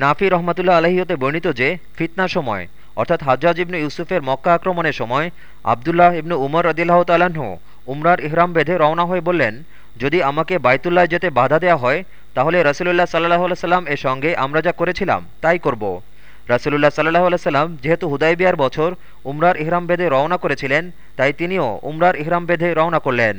নাফি রহমতুল্লাহ আলহিয়তে বর্ণিত যে ফিতনা সময়, অর্থাৎ হাজ্জাজ ইবনু ইউসুফের মক্কা আক্রমণের সময়, আবদুল্লাহ ইবনু উমর রদিল্লাহ তালাহ উমরার ইহরাম বেঁধে রওনা হয়ে বললেন, যদি আমাকে বাইতুল্লাহ যেতে বাধা দেওয়া হয়, তাহলে রসুলুল্লাহ সাল্লাহ সাল্লাম এর সঙ্গে আমরা যা করেছিলাম, তাই করব। রাসুলুল্লাহ সাল্লাহ সাল্লাম যেহেতু হুদাইবিয়ার বছর উমরার ইহরাম বেঁধে রওনা করেছিলেন, তাই তিনিও উমরার ইহরাম বেঁধে রওনা করলেন।